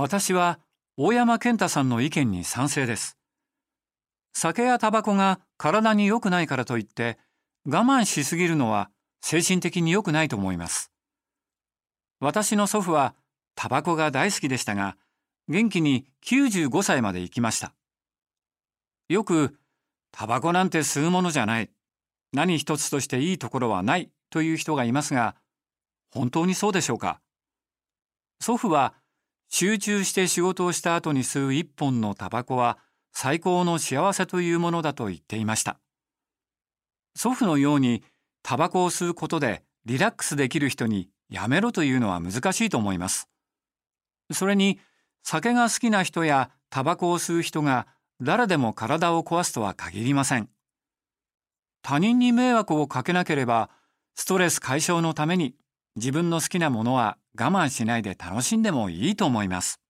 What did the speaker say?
私は大山健太さんの意見に賛成です。酒やタバコが体に良くないからといって我慢しすぎるのは精神的に良くないと思います。私の祖父はタバコが大好きでしたが、元気に95歳まで生きました。よく、タバコなんて吸うものじゃない。何一つとしていいところはないという人がいますが、本当にそうでしょうか？祖父は集中して仕事をした後に吸う一本のタバコは最高の幸せというものだと言っていました。祖父のようにタバコを吸うことでリラックスできる人にやめろというのは難しいと思います。それに酒が好きな人やタバコを吸う人が誰でも体を壊すとは限りません。他人に迷惑をかけなければストレス解消のために自分の好きなものは我慢しないで楽しんでもいいと思います。